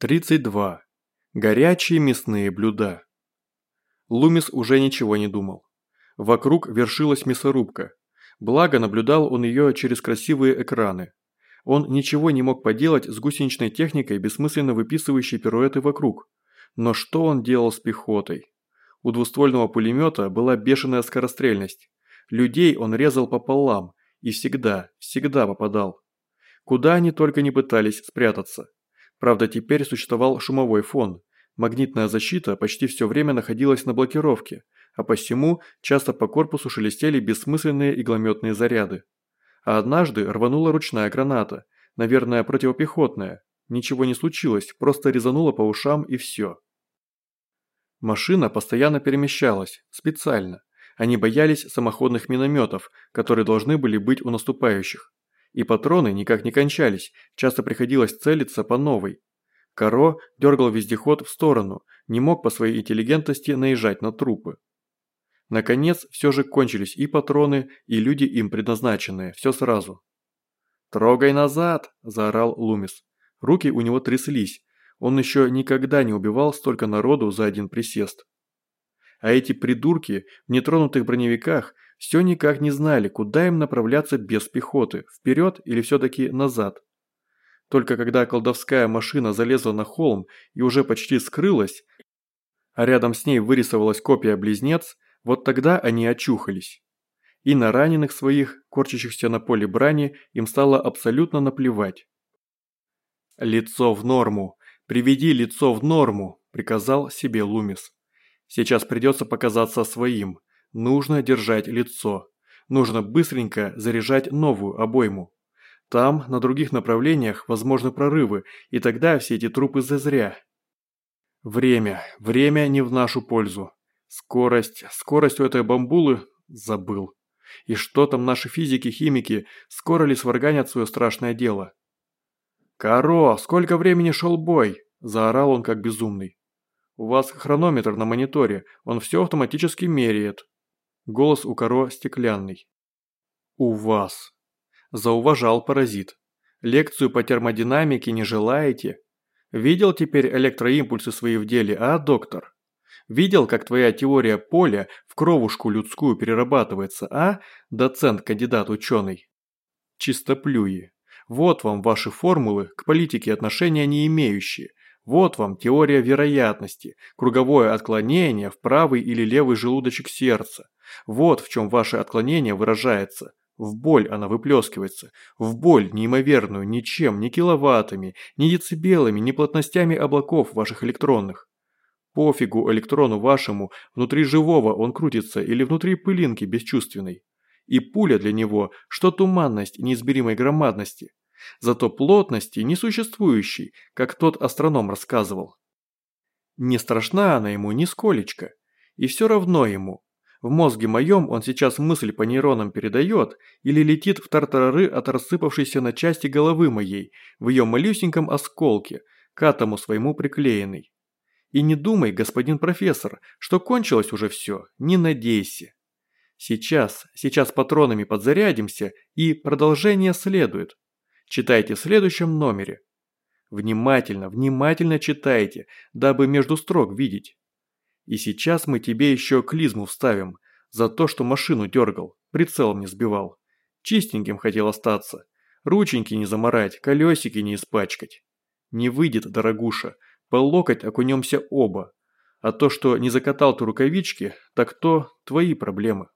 32. Горячие мясные блюда. Лумис уже ничего не думал. Вокруг вершилась мясорубка. Благо наблюдал он ее через красивые экраны. Он ничего не мог поделать с гусеничной техникой, бессмысленно выписывающей пируэты вокруг. Но что он делал с пехотой? У двуствольного пулемета была бешеная скорострельность. Людей он резал пополам и всегда, всегда попадал. Куда они только не пытались спрятаться. Правда, теперь существовал шумовой фон. Магнитная защита почти все время находилась на блокировке, а посему часто по корпусу шелестели бессмысленные иглометные заряды. А однажды рванула ручная граната, наверное, противопехотная. Ничего не случилось, просто резанула по ушам и все. Машина постоянно перемещалась, специально. Они боялись самоходных минометов, которые должны были быть у наступающих. И патроны никак не кончались, часто приходилось целиться по новой. Каро дергал вездеход в сторону, не мог по своей интеллигентности наезжать на трупы. Наконец, все же кончились и патроны, и люди им предназначенные, все сразу. «Трогай назад!» – заорал Лумис. Руки у него тряслись, он еще никогда не убивал столько народу за один присест. А эти придурки в нетронутых броневиках все никак не знали, куда им направляться без пехоты, вперед или все-таки назад. Только когда колдовская машина залезла на холм и уже почти скрылась, а рядом с ней вырисовалась копия-близнец, вот тогда они очухались. И на раненых своих, корчащихся на поле брани, им стало абсолютно наплевать. «Лицо в норму! Приведи лицо в норму!» – приказал себе Лумис. «Сейчас придется показаться своим. Нужно держать лицо. Нужно быстренько заряжать новую обойму. Там, на других направлениях, возможны прорывы, и тогда все эти трупы зазря. Время. Время не в нашу пользу. Скорость. Скорость у этой бамбулы забыл. И что там наши физики-химики, скоро ли сварганят свое страшное дело? «Каро, сколько времени шел бой?» – заорал он как безумный. «У вас хронометр на мониторе, он все автоматически меряет», Голос у Каро стеклянный. «У вас». Зауважал паразит. «Лекцию по термодинамике не желаете? Видел теперь электроимпульсы свои в деле, а, доктор? Видел, как твоя теория поля в кровушку людскую перерабатывается, а, доцент-кандидат ученый? Чистоплюи. Вот вам ваши формулы, к политике отношения не имеющие. Вот вам теория вероятности, круговое отклонение в правый или левый желудочек сердца. Вот в чем ваше отклонение выражается. В боль она выплескивается. В боль неимоверную ничем, ни киловаттами, ни децибелами, ни плотностями облаков ваших электронных. Пофигу электрону вашему, внутри живого он крутится или внутри пылинки бесчувственной. И пуля для него, что туманность неизмеримой громадности. Зато плотности несуществующей, как тот астроном рассказывал. Не страшна она ему нисколечко. И все равно ему, в мозге моем он сейчас мысль по нейронам передает или летит в тартарары от рассыпавшейся на части головы моей, в ее малюсеньком осколке, к атому своему приклеенный. И не думай, господин профессор, что кончилось уже все, не надейся. Сейчас, сейчас патронами подзарядимся, и продолжение следует. Читайте в следующем номере. Внимательно, внимательно читайте, дабы между строк видеть. И сейчас мы тебе еще клизму вставим за то, что машину дергал, прицелом не сбивал. Чистеньким хотел остаться. Рученьки не заморать, колесики не испачкать. Не выйдет, дорогуша, по локоть окунемся оба. А то, что не закатал ты рукавички, так то твои проблемы.